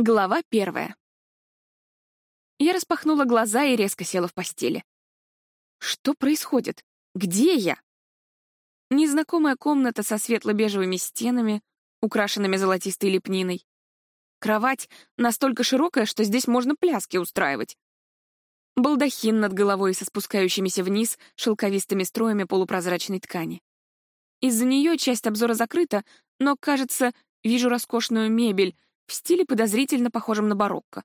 Глава первая. Я распахнула глаза и резко села в постели. Что происходит? Где я? Незнакомая комната со светло-бежевыми стенами, украшенными золотистой лепниной. Кровать настолько широкая, что здесь можно пляски устраивать. Балдахин над головой со спускающимися вниз шелковистыми строями полупрозрачной ткани. Из-за нее часть обзора закрыта, но, кажется, вижу роскошную мебель — в стиле подозрительно похожем на барокко.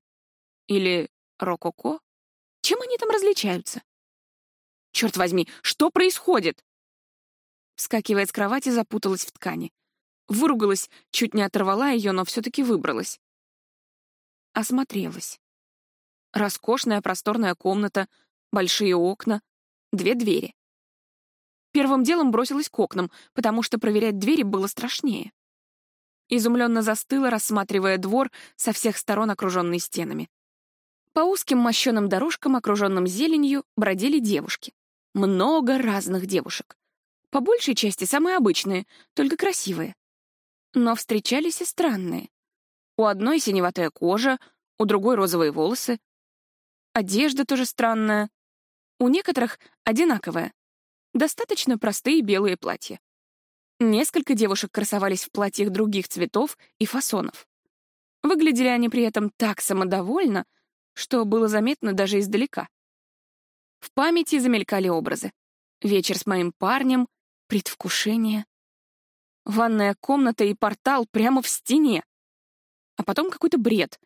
Или рококо? Чем они там различаются? Черт возьми, что происходит? Вскакивая с кровати, запуталась в ткани. Выругалась, чуть не оторвала ее, но все-таки выбралась. Осмотрелась. Роскошная просторная комната, большие окна, две двери. Первым делом бросилась к окнам, потому что проверять двери было страшнее. Изумленно застыла, рассматривая двор со всех сторон, окруженный стенами. По узким мощеным дорожкам, окруженным зеленью, бродили девушки. Много разных девушек. По большей части самые обычные, только красивые. Но встречались и странные. У одной синеватая кожа, у другой розовые волосы. Одежда тоже странная. У некоторых одинаковая. Достаточно простые белые платья. Несколько девушек красовались в платьях других цветов и фасонов. Выглядели они при этом так самодовольно, что было заметно даже издалека. В памяти замелькали образы. Вечер с моим парнем, предвкушение. Ванная комната и портал прямо в стене. А потом какой-то бред.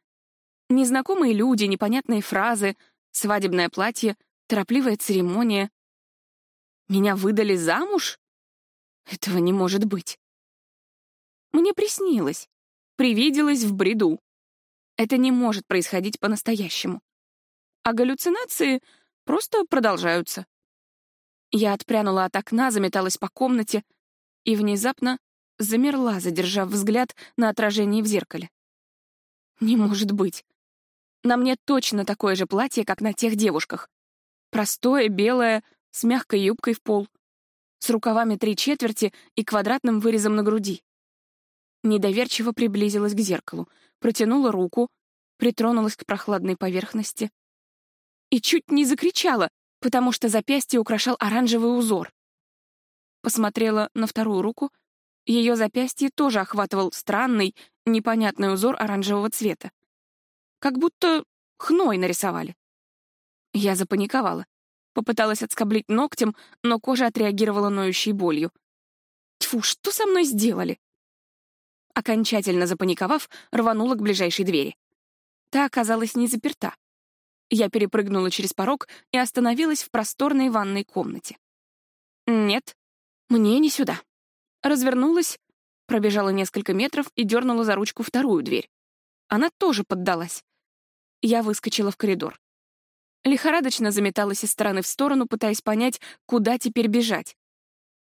Незнакомые люди, непонятные фразы, свадебное платье, торопливая церемония. Меня выдали замуж? Этого не может быть. Мне приснилось, привиделось в бреду. Это не может происходить по-настоящему. А галлюцинации просто продолжаются. Я отпрянула от окна, заметалась по комнате и внезапно замерла, задержав взгляд на отражение в зеркале. Не может быть. На мне точно такое же платье, как на тех девушках. Простое, белое, с мягкой юбкой в пол с рукавами три четверти и квадратным вырезом на груди. Недоверчиво приблизилась к зеркалу, протянула руку, притронулась к прохладной поверхности и чуть не закричала, потому что запястье украшал оранжевый узор. Посмотрела на вторую руку, ее запястье тоже охватывал странный, непонятный узор оранжевого цвета. Как будто хной нарисовали. Я запаниковала. Попыталась отскоблить ногтем, но кожа отреагировала ноющей болью. Тьфу, что со мной сделали? Окончательно запаниковав, рванула к ближайшей двери. Та оказалась не заперта. Я перепрыгнула через порог и остановилась в просторной ванной комнате. Нет, мне не сюда. Развернулась, пробежала несколько метров и дернула за ручку вторую дверь. Она тоже поддалась. Я выскочила в коридор. Лихорадочно заметалась из стороны в сторону, пытаясь понять, куда теперь бежать.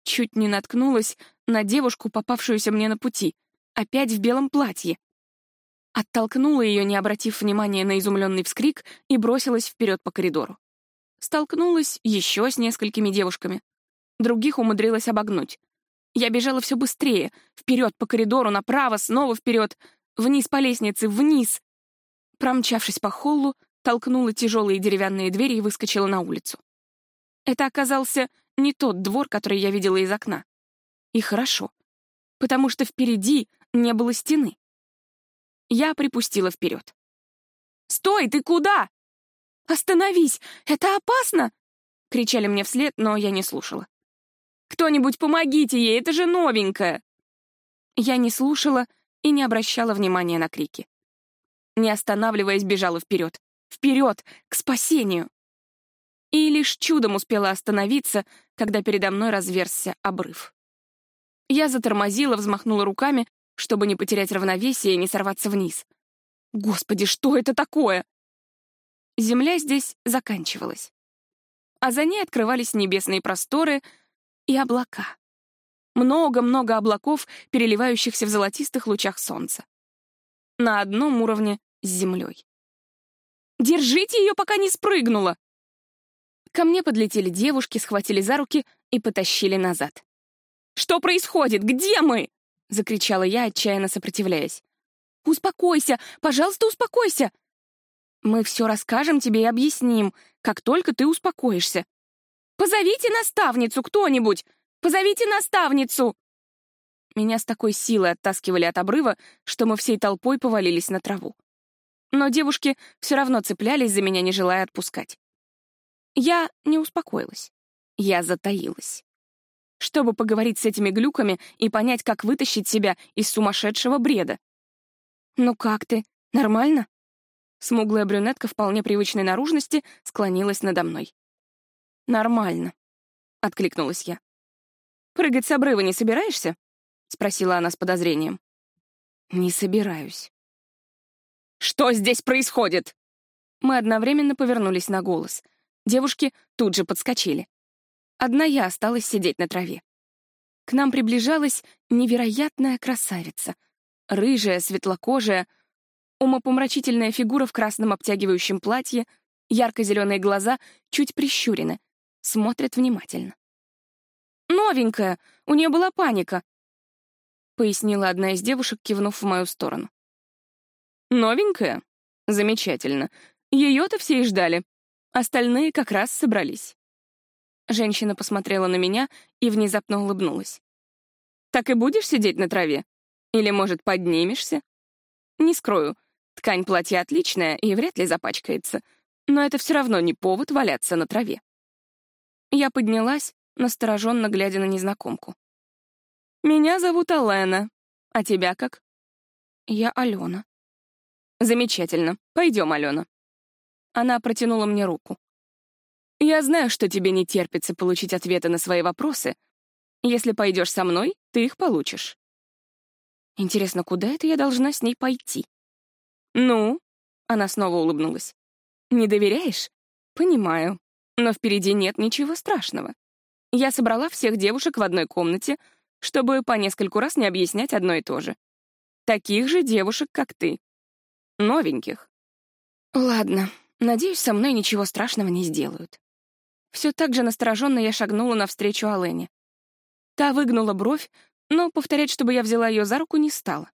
Чуть не наткнулась на девушку, попавшуюся мне на пути, опять в белом платье. Оттолкнула ее, не обратив внимания на изумленный вскрик, и бросилась вперед по коридору. Столкнулась еще с несколькими девушками. Других умудрилась обогнуть. Я бежала все быстрее, вперед по коридору, направо, снова вперед, вниз по лестнице, вниз. Промчавшись по холлу, толкнула тяжелые деревянные двери и выскочила на улицу. Это оказался не тот двор, который я видела из окна. И хорошо, потому что впереди не было стены. Я припустила вперед. «Стой, ты куда?» «Остановись! Это опасно!» — кричали мне вслед, но я не слушала. «Кто-нибудь помогите ей, это же новенькая!» Я не слушала и не обращала внимания на крики. Не останавливаясь, бежала вперед. Вперед, к спасению! И лишь чудом успела остановиться, когда передо мной разверзся обрыв. Я затормозила, взмахнула руками, чтобы не потерять равновесие и не сорваться вниз. Господи, что это такое? Земля здесь заканчивалась. А за ней открывались небесные просторы и облака. Много-много облаков, переливающихся в золотистых лучах солнца. На одном уровне с землей. Держите ее, пока не спрыгнула!» Ко мне подлетели девушки, схватили за руки и потащили назад. «Что происходит? Где мы?» — закричала я, отчаянно сопротивляясь. Успокойся! Пожалуйста, успокойся!» «Мы все расскажем тебе и объясним, как только ты успокоишься. Позовите наставницу кто-нибудь! Позовите наставницу!» Меня с такой силой оттаскивали от обрыва, что мы всей толпой повалились на траву. Но девушки все равно цеплялись за меня, не желая отпускать. Я не успокоилась. Я затаилась. Чтобы поговорить с этими глюками и понять, как вытащить себя из сумасшедшего бреда. «Ну как ты? Нормально?» Смуглая брюнетка вполне привычной наружности склонилась надо мной. «Нормально», — откликнулась я. «Прыгать с обрыва не собираешься?» — спросила она с подозрением. «Не собираюсь». «Что здесь происходит?» Мы одновременно повернулись на голос. Девушки тут же подскочили. Одна я осталась сидеть на траве. К нам приближалась невероятная красавица. Рыжая, светлокожая, умопомрачительная фигура в красном обтягивающем платье, ярко-зеленые глаза чуть прищурены, смотрят внимательно. «Новенькая! У нее была паника!» — пояснила одна из девушек, кивнув в мою сторону. «Новенькая? Замечательно. Ее-то все и ждали. Остальные как раз собрались». Женщина посмотрела на меня и внезапно улыбнулась. «Так и будешь сидеть на траве? Или, может, поднимешься?» «Не скрою, ткань платья отличная и вряд ли запачкается, но это все равно не повод валяться на траве». Я поднялась, настороженно глядя на незнакомку. «Меня зовут Алена. А тебя как?» «Я Алена». «Замечательно. Пойдем, Алена». Она протянула мне руку. «Я знаю, что тебе не терпится получить ответы на свои вопросы. Если пойдешь со мной, ты их получишь». Интересно, куда это я должна с ней пойти? «Ну?» — она снова улыбнулась. «Не доверяешь? Понимаю. Но впереди нет ничего страшного. Я собрала всех девушек в одной комнате, чтобы по нескольку раз не объяснять одно и то же. Таких же девушек, как ты. Новеньких. Ладно, надеюсь, со мной ничего страшного не сделают. Все так же настороженно я шагнула навстречу Алене. Та выгнула бровь, но повторять, чтобы я взяла ее за руку, не стала.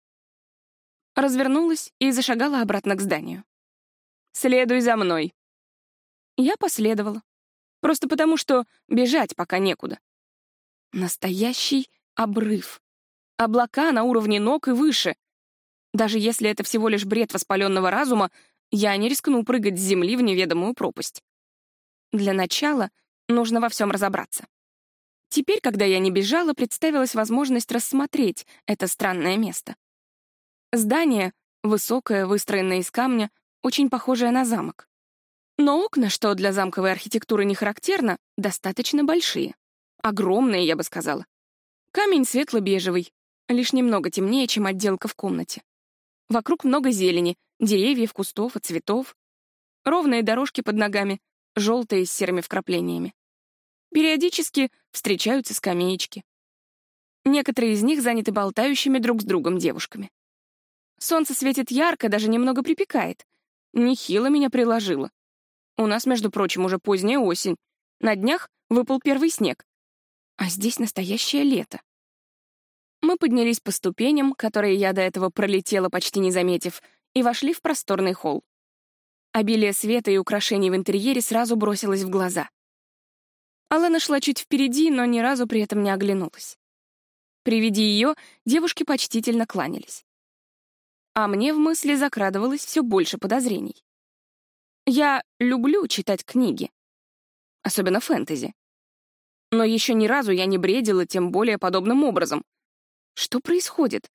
Развернулась и зашагала обратно к зданию. «Следуй за мной». Я последовала. Просто потому, что бежать пока некуда. Настоящий обрыв. Облака на уровне ног и выше. Даже если это всего лишь бред воспаленного разума, я не рискну прыгать с земли в неведомую пропасть. Для начала нужно во всем разобраться. Теперь, когда я не бежала, представилась возможность рассмотреть это странное место. Здание, высокое, выстроенное из камня, очень похожее на замок. Но окна, что для замковой архитектуры не характерно, достаточно большие. Огромные, я бы сказала. Камень светло-бежевый, лишь немного темнее, чем отделка в комнате. Вокруг много зелени, деревьев, кустов и цветов. Ровные дорожки под ногами, желтые с серыми вкраплениями. Периодически встречаются скамеечки. Некоторые из них заняты болтающими друг с другом девушками. Солнце светит ярко, даже немного припекает. Нехило меня приложило. У нас, между прочим, уже поздняя осень. На днях выпал первый снег. А здесь настоящее лето. Мы поднялись по ступеням, которые я до этого пролетела, почти не заметив, и вошли в просторный холл. Обилие света и украшений в интерьере сразу бросилось в глаза. Алана шла чуть впереди, но ни разу при этом не оглянулась. При виде ее девушки почтительно кланялись. А мне в мысли закрадывалось все больше подозрений. Я люблю читать книги. Особенно фэнтези. Но еще ни разу я не бредила, тем более подобным образом. Что происходит?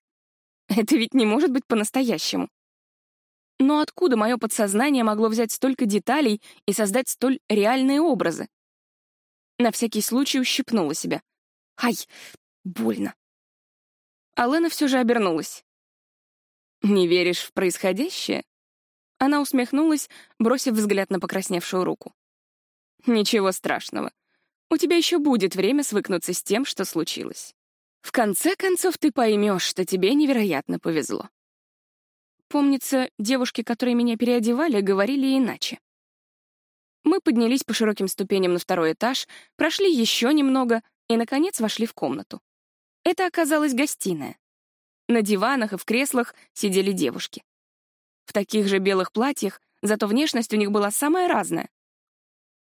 Это ведь не может быть по-настоящему. Но откуда мое подсознание могло взять столько деталей и создать столь реальные образы? На всякий случай ущипнула себя. Ай, больно. Алена все же обернулась. «Не веришь в происходящее?» Она усмехнулась, бросив взгляд на покрасневшую руку. «Ничего страшного. У тебя еще будет время свыкнуться с тем, что случилось. В конце концов, ты поймешь, что тебе невероятно повезло». Помнится, девушки, которые меня переодевали, говорили иначе. Мы поднялись по широким ступеням на второй этаж, прошли еще немного и, наконец, вошли в комнату. Это оказалась гостиная. На диванах и в креслах сидели девушки. В таких же белых платьях, зато внешность у них была самая разная.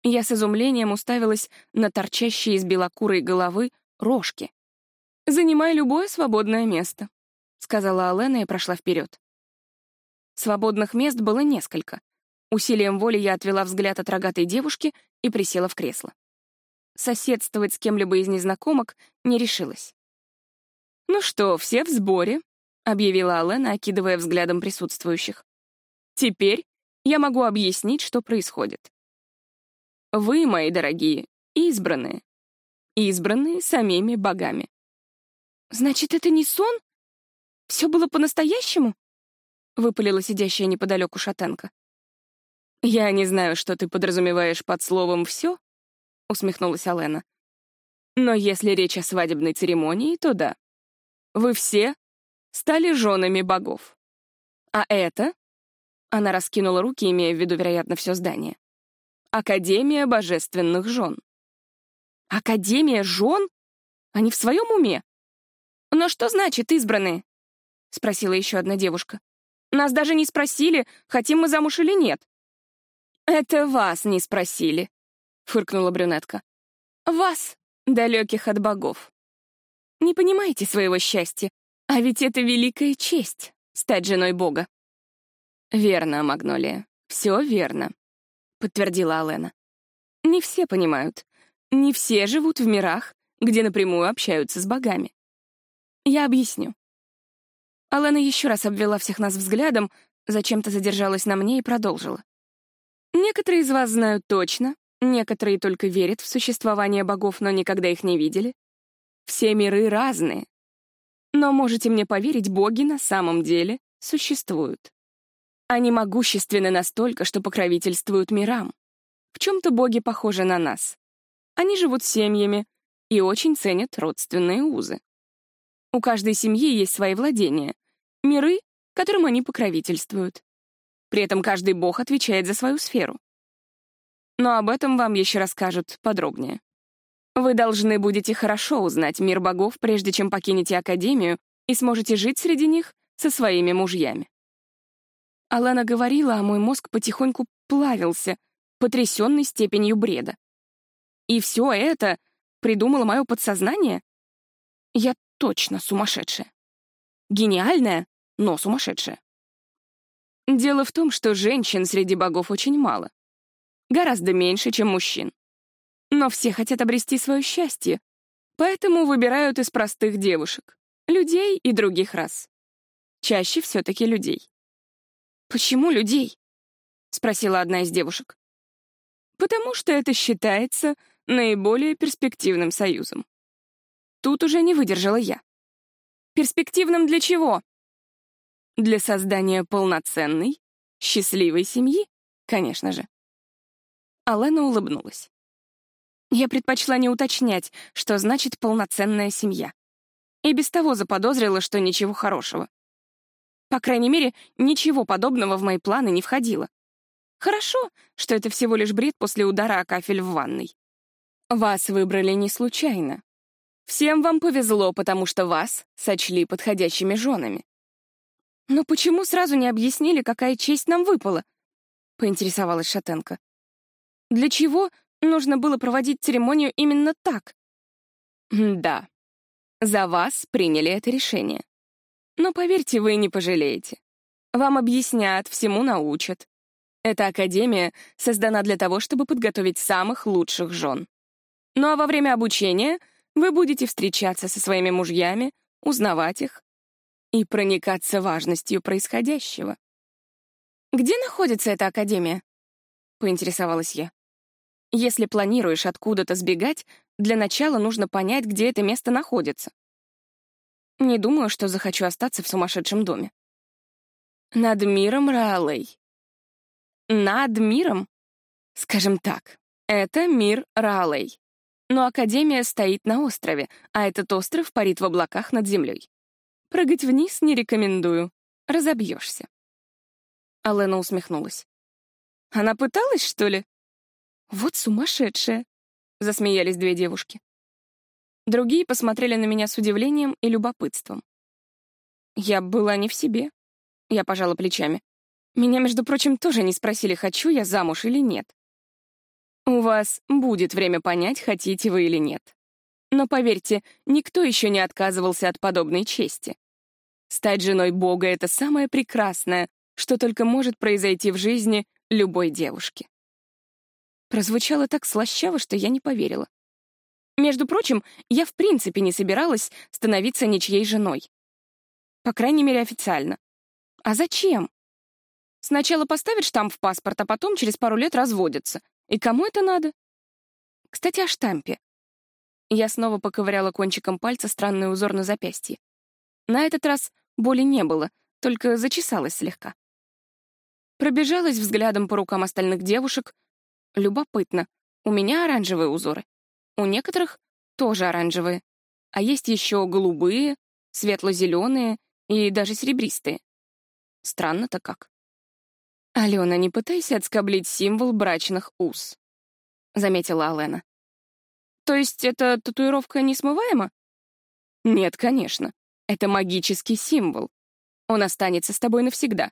Я с изумлением уставилась на торчащие из белокурой головы рожки. «Занимай любое свободное место», — сказала Алена и прошла вперед. Свободных мест было несколько. Усилием воли я отвела взгляд от рогатой девушки и присела в кресло. Соседствовать с кем-либо из незнакомок не решилась. «Ну что, все в сборе», — объявила Алена, окидывая взглядом присутствующих. «Теперь я могу объяснить, что происходит. Вы, мои дорогие, избранные. Избранные самими богами. «Значит, это не сон? Все было по-настоящему?» — выпалила сидящая неподалеку шатенка. «Я не знаю, что ты подразумеваешь под словом «все», — усмехнулась Алена. «Но если речь о свадебной церемонии, то да. Вы все стали женами богов. А это...» — она раскинула руки, имея в виду, вероятно, все здание. «Академия божественных жен». «Академия жен? Они в своем уме?» «Но что значит избранные?» — спросила еще одна девушка. «Нас даже не спросили, хотим мы замуж или нет». «Это вас не спросили», — фыркнула брюнетка. «Вас, далеких от богов. Не понимаете своего счастья, а ведь это великая честь — стать женой бога». «Верно, Магнолия, все верно», — подтвердила Алена. «Не все понимают. Не все живут в мирах, где напрямую общаются с богами. Я объясню. Алена еще раз обвела всех нас взглядом, зачем-то задержалась на мне и продолжила. Некоторые из вас знают точно, некоторые только верят в существование богов, но никогда их не видели. Все миры разные. Но можете мне поверить, боги на самом деле существуют. Они могущественны настолько, что покровительствуют мирам. В чем-то боги похожи на нас. Они живут семьями и очень ценят родственные узы. У каждой семьи есть свои владения, миры, которым они покровительствуют. При этом каждый бог отвечает за свою сферу. Но об этом вам еще расскажут подробнее. Вы должны будете хорошо узнать мир богов, прежде чем покинете Академию и сможете жить среди них со своими мужьями. Алана говорила, а мой мозг потихоньку плавился, потрясенный степенью бреда. И все это придумало мое подсознание? Я точно сумасшедшая. Гениальная, но сумасшедшая. Дело в том, что женщин среди богов очень мало. Гораздо меньше, чем мужчин. Но все хотят обрести свое счастье, поэтому выбирают из простых девушек, людей и других рас. Чаще все-таки людей. «Почему людей?» — спросила одна из девушек. «Потому что это считается наиболее перспективным союзом. Тут уже не выдержала я. Перспективным для чего? Для создания полноценной, счастливой семьи, конечно же. Алена улыбнулась. Я предпочла не уточнять, что значит полноценная семья. И без того заподозрила, что ничего хорошего. По крайней мере, ничего подобного в мои планы не входило. Хорошо, что это всего лишь бред после удара о кафель в ванной. Вас выбрали не случайно. Всем вам повезло, потому что вас сочли подходящими женами. Но почему сразу не объяснили, какая честь нам выпала? Поинтересовалась Шатенко. Для чего нужно было проводить церемонию именно так? Да, за вас приняли это решение. Но поверьте, вы не пожалеете. Вам объяснят, всему научат. Эта академия создана для того, чтобы подготовить самых лучших жен. Ну а во время обучения — вы будете встречаться со своими мужьями, узнавать их и проникаться важностью происходящего. «Где находится эта академия?» — поинтересовалась я. «Если планируешь откуда-то сбегать, для начала нужно понять, где это место находится. Не думаю, что захочу остаться в сумасшедшем доме». «Над миром Раалей». «Над миром?» Скажем так, это мир Раалей. Но Академия стоит на острове, а этот остров парит в облаках над землей. Прыгать вниз не рекомендую. Разобьешься. Алена усмехнулась. Она пыталась, что ли? Вот сумасшедшая. Засмеялись две девушки. Другие посмотрели на меня с удивлением и любопытством. Я была не в себе. Я пожала плечами. Меня, между прочим, тоже не спросили, хочу я замуж или нет. У вас будет время понять, хотите вы или нет. Но поверьте, никто еще не отказывался от подобной чести. Стать женой Бога — это самое прекрасное, что только может произойти в жизни любой девушки. Прозвучало так слащаво, что я не поверила. Между прочим, я в принципе не собиралась становиться ничьей женой. По крайней мере, официально. А зачем? Сначала поставят штамп в паспорт, а потом через пару лет разводятся. И кому это надо? Кстати, о штампе. Я снова поковыряла кончиком пальца странный узор на запястье. На этот раз боли не было, только зачесалась слегка. Пробежалась взглядом по рукам остальных девушек. Любопытно, у меня оранжевые узоры. У некоторых тоже оранжевые. А есть еще голубые, светло-зеленые и даже серебристые. Странно-то как. «Алена, не пытайся отскоблить символ брачных уз», — заметила Алена. «То есть эта татуировка несмываема?» «Нет, конечно. Это магический символ. Он останется с тобой навсегда.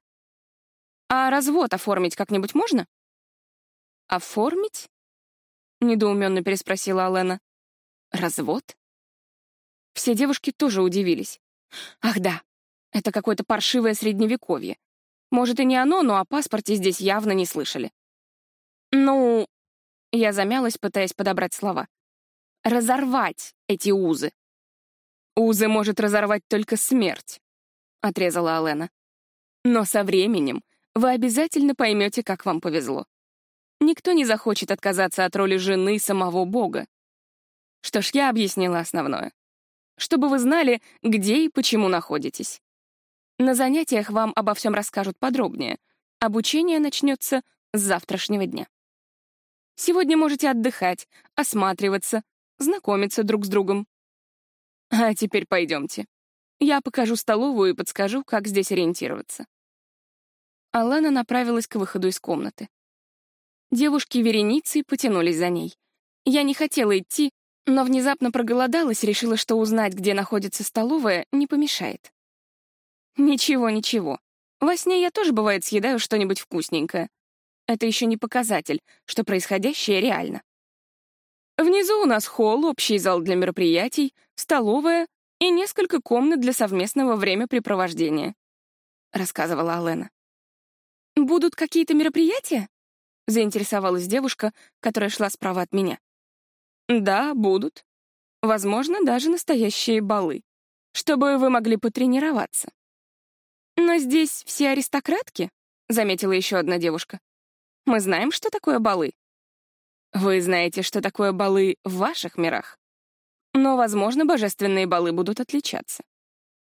А развод оформить как-нибудь можно?» «Оформить?» — недоуменно переспросила Алена. «Развод?» Все девушки тоже удивились. «Ах да, это какое-то паршивое средневековье. Может, и не оно, но о паспорте здесь явно не слышали. Ну, я замялась, пытаясь подобрать слова. Разорвать эти узы. Узы может разорвать только смерть, отрезала Алена. Но со временем вы обязательно поймете, как вам повезло. Никто не захочет отказаться от роли жены самого Бога. Что ж, я объяснила основное. Чтобы вы знали, где и почему находитесь. На занятиях вам обо всем расскажут подробнее. Обучение начнется с завтрашнего дня. Сегодня можете отдыхать, осматриваться, знакомиться друг с другом. А теперь пойдемте. Я покажу столовую и подскажу, как здесь ориентироваться. Алана направилась к выходу из комнаты. Девушки вереницей потянулись за ней. Я не хотела идти, но внезапно проголодалась решила, что узнать, где находится столовая, не помешает. Ничего, ничего. Во сне я тоже, бывает, съедаю что-нибудь вкусненькое. Это еще не показатель, что происходящее реально. Внизу у нас холл, общий зал для мероприятий, столовая и несколько комнат для совместного времяпрепровождения», — рассказывала Алена. «Будут какие-то мероприятия?» — заинтересовалась девушка, которая шла справа от меня. «Да, будут. Возможно, даже настоящие балы, чтобы вы могли потренироваться». «Но здесь все аристократки», — заметила еще одна девушка. «Мы знаем, что такое балы». «Вы знаете, что такое балы в ваших мирах. Но, возможно, божественные балы будут отличаться.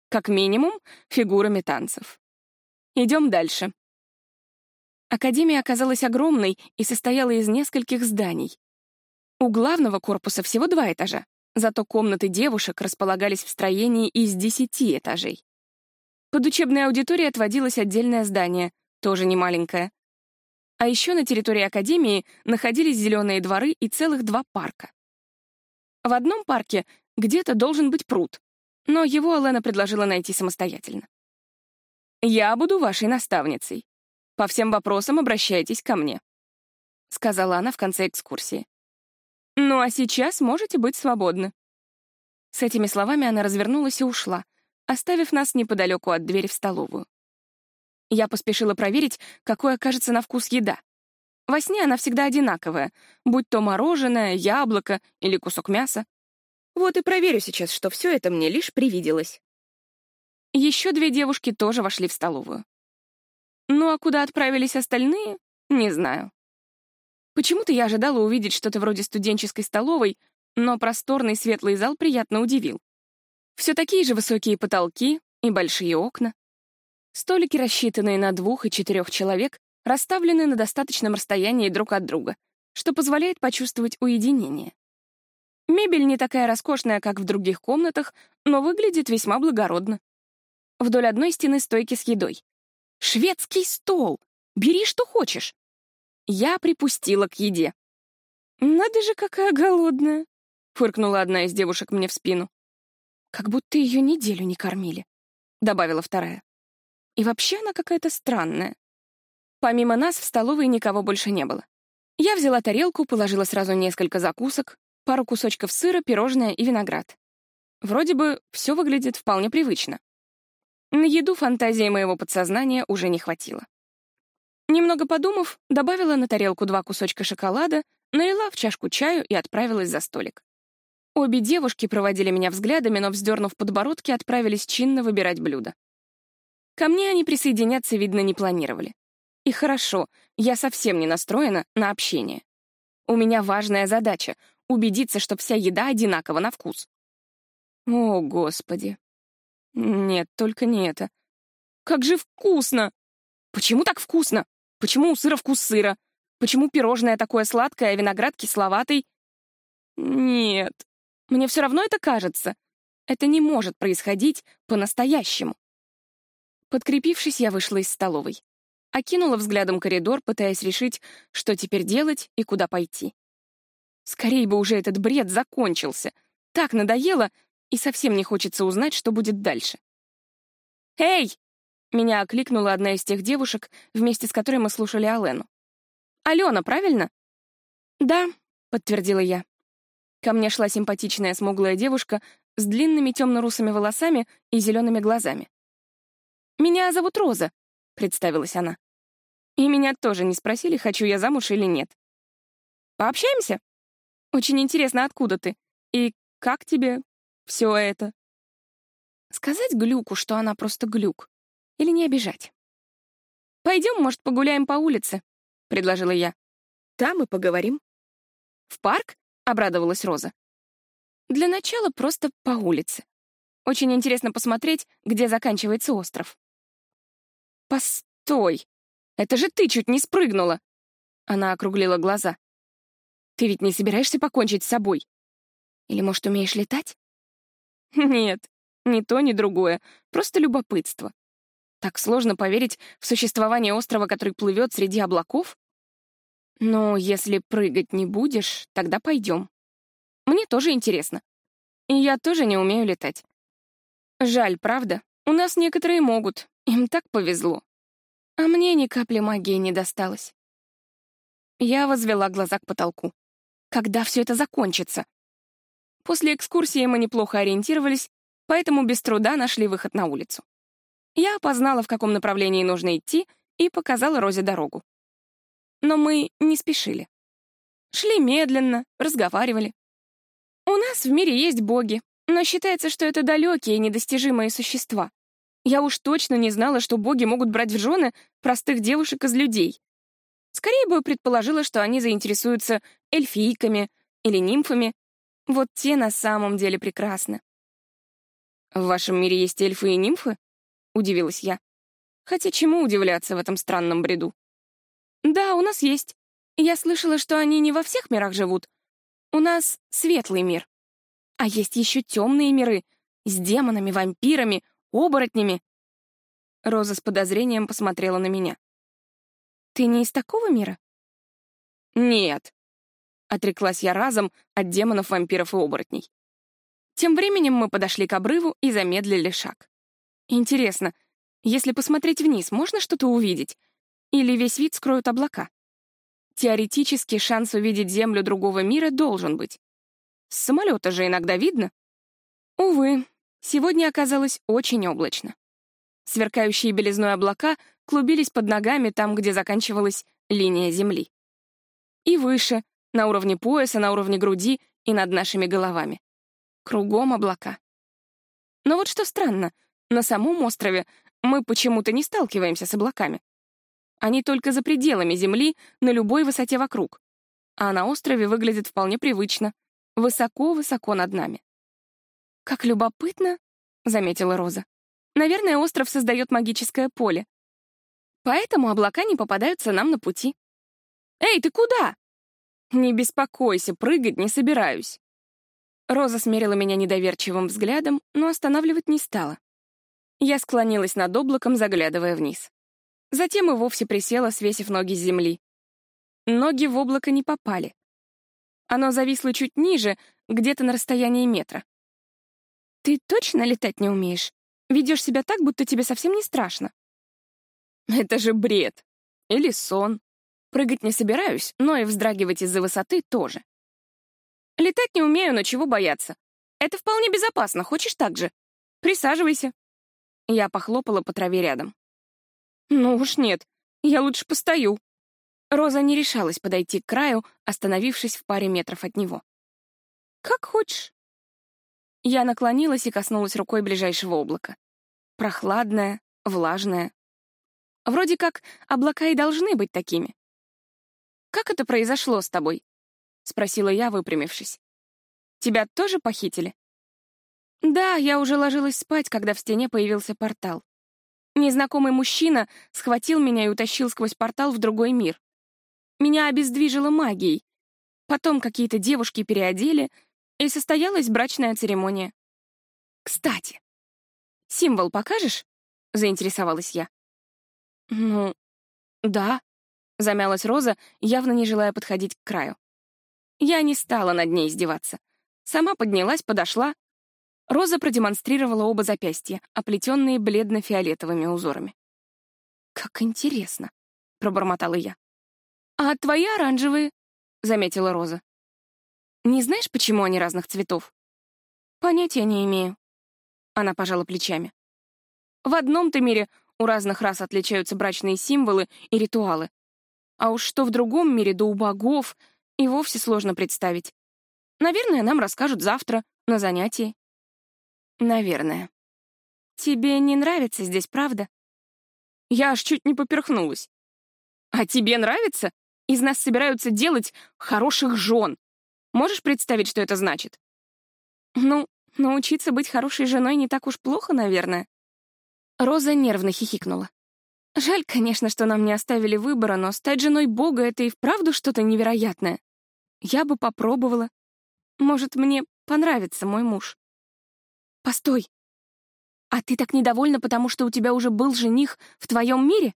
Как минимум, фигурами танцев. Идем дальше». Академия оказалась огромной и состояла из нескольких зданий. У главного корпуса всего два этажа, зато комнаты девушек располагались в строении из десяти этажей. Под учебной аудиторией отводилось отдельное здание, тоже немаленькое. А еще на территории Академии находились зеленые дворы и целых два парка. В одном парке где-то должен быть пруд, но его Алена предложила найти самостоятельно. «Я буду вашей наставницей. По всем вопросам обращайтесь ко мне», — сказала она в конце экскурсии. «Ну а сейчас можете быть свободны». С этими словами она развернулась и ушла, оставив нас неподалеку от двери в столовую. Я поспешила проверить, какой окажется на вкус еда. Во сне она всегда одинаковая, будь то мороженое, яблоко или кусок мяса. Вот и проверю сейчас, что все это мне лишь привиделось. Еще две девушки тоже вошли в столовую. Ну а куда отправились остальные, не знаю. Почему-то я ожидала увидеть что-то вроде студенческой столовой, но просторный светлый зал приятно удивил. Все такие же высокие потолки и большие окна. Столики, рассчитанные на двух и четырех человек, расставлены на достаточном расстоянии друг от друга, что позволяет почувствовать уединение. Мебель не такая роскошная, как в других комнатах, но выглядит весьма благородно. Вдоль одной стены стойки с едой. «Шведский стол! Бери, что хочешь!» Я припустила к еде. «Надо же, какая голодная!» — фыркнула одна из девушек мне в спину. Как будто ее неделю не кормили. добавила вторая. И вообще она какая-то странная. Помимо нас в столовой никого больше не было. Я взяла тарелку, положила сразу несколько закусок, пару кусочков сыра, пирожное и виноград. Вроде бы все выглядит вполне привычно. На еду фантазии моего подсознания уже не хватило. Немного подумав, добавила на тарелку два кусочка шоколада, налила в чашку чаю и отправилась за столик. Обе девушки проводили меня взглядами, но, вздернув подбородки, отправились чинно выбирать блюда. Ко мне они присоединяться, видно, не планировали. И хорошо, я совсем не настроена на общение. У меня важная задача — убедиться, что вся еда одинакова на вкус. О, Господи. Нет, только не это. Как же вкусно! Почему так вкусно? Почему у сыра вкус сыра? Почему пирожное такое сладкое, а виноград кисловатый? Нет, мне все равно это кажется. Это не может происходить по-настоящему. Подкрепившись, я вышла из столовой. Окинула взглядом коридор, пытаясь решить, что теперь делать и куда пойти. Скорее бы уже этот бред закончился. Так надоело, и совсем не хочется узнать, что будет дальше. «Эй!» — меня окликнула одна из тех девушек, вместе с которой мы слушали Алену. «Алена, правильно?» «Да», — подтвердила я. Ко мне шла симпатичная смуглая девушка с длинными темно-русыми волосами и зелеными глазами. «Меня зовут Роза», — представилась она. И меня тоже не спросили, хочу я замуж или нет. «Пообщаемся? Очень интересно, откуда ты? И как тебе все это?» Сказать Глюку, что она просто Глюк, или не обижать? «Пойдем, может, погуляем по улице», — предложила я. «Там и поговорим». «В парк?» — обрадовалась Роза. «Для начала просто по улице. Очень интересно посмотреть, где заканчивается остров». «Постой! Это же ты чуть не спрыгнула!» Она округлила глаза. «Ты ведь не собираешься покончить с собой? Или, может, умеешь летать?» «Нет, ни то, ни другое. Просто любопытство. Так сложно поверить в существование острова, который плывет среди облаков?» Но если прыгать не будешь, тогда пойдем. Мне тоже интересно. Я тоже не умею летать. Жаль, правда? У нас некоторые могут. Им так повезло. А мне ни капли магии не досталось. Я возвела глаза к потолку. Когда все это закончится? После экскурсии мы неплохо ориентировались, поэтому без труда нашли выход на улицу. Я опознала, в каком направлении нужно идти, и показала Розе дорогу. Но мы не спешили. Шли медленно, разговаривали. У нас в мире есть боги, но считается, что это далекие и недостижимые существа. Я уж точно не знала, что боги могут брать в жены простых девушек из людей. Скорее бы предположила, что они заинтересуются эльфийками или нимфами. Вот те на самом деле прекрасны. «В вашем мире есть эльфы и нимфы?» — удивилась я. Хотя чему удивляться в этом странном бреду? «Да, у нас есть. Я слышала, что они не во всех мирах живут. У нас светлый мир. А есть еще темные миры с демонами, вампирами, оборотнями». Роза с подозрением посмотрела на меня. «Ты не из такого мира?» «Нет», — отреклась я разом от демонов, вампиров и оборотней. Тем временем мы подошли к обрыву и замедлили шаг. Интересно, если посмотреть вниз, можно что-то увидеть? Или весь вид скроют облака? Теоретически шанс увидеть Землю другого мира должен быть. С самолета же иногда видно. Увы, сегодня оказалось очень облачно. Сверкающие белизной облака клубились под ногами там, где заканчивалась линия Земли. И выше, на уровне пояса, на уровне груди и над нашими головами. Кругом облака. Но вот что странно, на самом острове мы почему-то не сталкиваемся с облаками. Они только за пределами Земли, на любой высоте вокруг. А на острове выглядит вполне привычно, высоко-высоко над нами. «Как любопытно», — заметила Роза. «Наверное, остров создает магическое поле. Поэтому облака не попадаются нам на пути». «Эй, ты куда?» «Не беспокойся, прыгать не собираюсь». Роза смерила меня недоверчивым взглядом, но останавливать не стала. Я склонилась над облаком, заглядывая вниз. Затем и вовсе присела, свесив ноги с земли. Ноги в облако не попали. Оно зависло чуть ниже, где-то на расстоянии метра. «Ты точно летать не умеешь?» Ведешь себя так, будто тебе совсем не страшно. Это же бред. Или сон. Прыгать не собираюсь, но и вздрагивать из-за высоты тоже. Летать не умею, но чего бояться? Это вполне безопасно, хочешь так же? Присаживайся. Я похлопала по траве рядом. Ну уж нет, я лучше постою. Роза не решалась подойти к краю, остановившись в паре метров от него. «Как хочешь». Я наклонилась и коснулась рукой ближайшего облака. Прохладное, влажное. Вроде как облака и должны быть такими. «Как это произошло с тобой?» — спросила я, выпрямившись. «Тебя тоже похитили?» «Да, я уже ложилась спать, когда в стене появился портал. Незнакомый мужчина схватил меня и утащил сквозь портал в другой мир. Меня обездвижило магией. Потом какие-то девушки переодели, и состоялась брачная церемония. «Кстати, символ покажешь?» — заинтересовалась я. «Ну, да», — замялась Роза, явно не желая подходить к краю. Я не стала над ней издеваться. Сама поднялась, подошла. Роза продемонстрировала оба запястья, оплетенные бледно-фиолетовыми узорами. «Как интересно», — пробормотала я. «А твои оранжевые?» — заметила Роза. «Не знаешь, почему они разных цветов?» «Понятия не имею». Она пожала плечами. «В одном-то мире у разных рас отличаются брачные символы и ритуалы. А уж что в другом мире, да у богов, и вовсе сложно представить. Наверное, нам расскажут завтра, на занятии». «Наверное». «Тебе не нравится здесь, правда?» Я аж чуть не поперхнулась. «А тебе нравится?» Из нас собираются делать хороших жен. Можешь представить, что это значит? Ну, научиться быть хорошей женой не так уж плохо, наверное. Роза нервно хихикнула. Жаль, конечно, что нам не оставили выбора, но стать женой Бога — это и вправду что-то невероятное. Я бы попробовала. Может, мне понравится мой муж. Постой. А ты так недовольна, потому что у тебя уже был жених в твоем мире?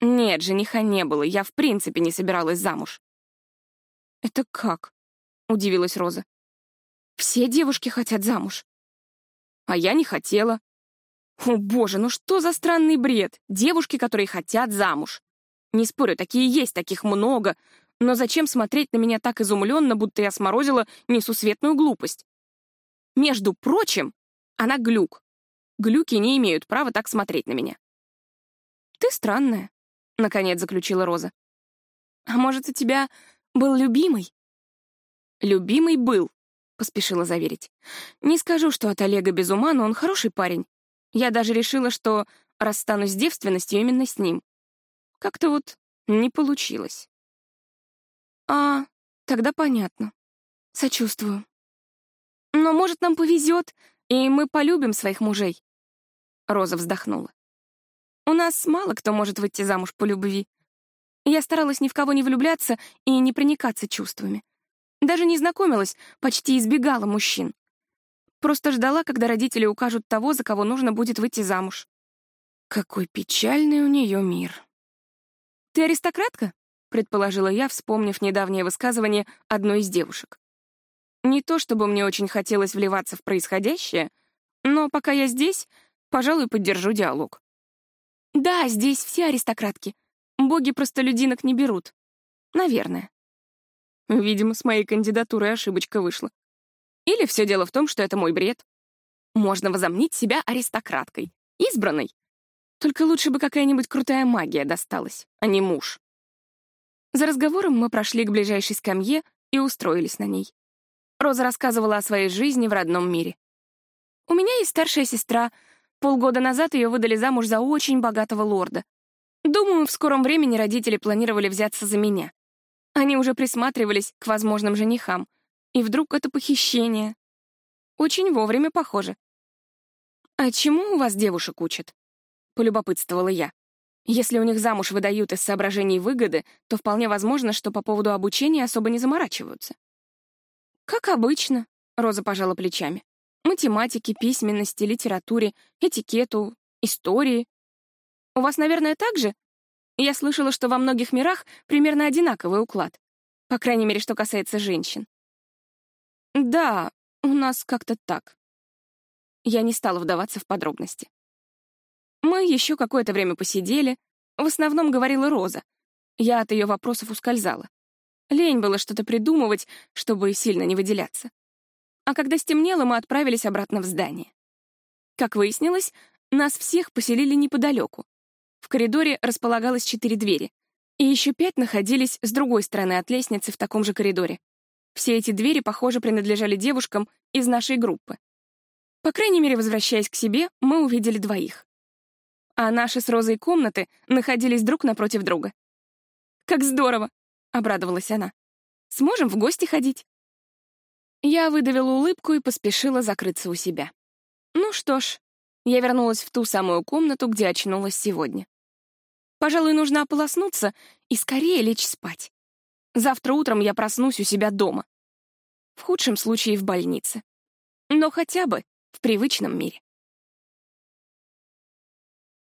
Нет, жениха не было, я в принципе не собиралась замуж. «Это как?» — удивилась Роза. «Все девушки хотят замуж». «А я не хотела». «О, боже, ну что за странный бред? Девушки, которые хотят замуж. Не спорю, такие есть, таких много, но зачем смотреть на меня так изумленно, будто я сморозила несусветную глупость? Между прочим, она глюк. Глюки не имеют права так смотреть на меня. Ты странная. — наконец заключила Роза. «А может, у тебя был любимый?» «Любимый был», — поспешила заверить. «Не скажу, что от Олега без ума, но он хороший парень. Я даже решила, что расстанусь с девственностью именно с ним. Как-то вот не получилось». «А, тогда понятно. Сочувствую. Но, может, нам повезет, и мы полюбим своих мужей?» Роза вздохнула. У нас мало кто может выйти замуж по любви. Я старалась ни в кого не влюбляться и не проникаться чувствами. Даже не знакомилась, почти избегала мужчин. Просто ждала, когда родители укажут того, за кого нужно будет выйти замуж. Какой печальный у нее мир. «Ты аристократка?» — предположила я, вспомнив недавнее высказывание одной из девушек. Не то чтобы мне очень хотелось вливаться в происходящее, но пока я здесь, пожалуй, поддержу диалог. Да, здесь все аристократки. Боги простолюдинок не берут. Наверное. Видимо, с моей кандидатурой ошибочка вышла. Или все дело в том, что это мой бред. Можно возомнить себя аристократкой, избранной. Только лучше бы какая-нибудь крутая магия досталась, а не муж. За разговором мы прошли к ближайшей скамье и устроились на ней. Роза рассказывала о своей жизни в родном мире. «У меня есть старшая сестра, Полгода назад ее выдали замуж за очень богатого лорда. Думаю, в скором времени родители планировали взяться за меня. Они уже присматривались к возможным женихам. И вдруг это похищение. Очень вовремя, похоже. «А чему у вас девушек учат?» — полюбопытствовала я. Если у них замуж выдают из соображений выгоды, то вполне возможно, что по поводу обучения особо не заморачиваются. «Как обычно», — Роза пожала плечами математике, письменности, литературе, этикету, истории. У вас, наверное, так же? Я слышала, что во многих мирах примерно одинаковый уклад. По крайней мере, что касается женщин. Да, у нас как-то так. Я не стала вдаваться в подробности. Мы еще какое-то время посидели. В основном говорила Роза. Я от ее вопросов ускользала. Лень было что-то придумывать, чтобы сильно не выделяться. А когда стемнело, мы отправились обратно в здание. Как выяснилось, нас всех поселили неподалеку. В коридоре располагалось четыре двери, и еще пять находились с другой стороны от лестницы в таком же коридоре. Все эти двери, похоже, принадлежали девушкам из нашей группы. По крайней мере, возвращаясь к себе, мы увидели двоих. А наши с Розой комнаты находились друг напротив друга. «Как здорово!» — обрадовалась она. «Сможем в гости ходить?» Я выдавила улыбку и поспешила закрыться у себя. Ну что ж, я вернулась в ту самую комнату, где очнулась сегодня. Пожалуй, нужно ополоснуться и скорее лечь спать. Завтра утром я проснусь у себя дома. В худшем случае в больнице. Но хотя бы в привычном мире.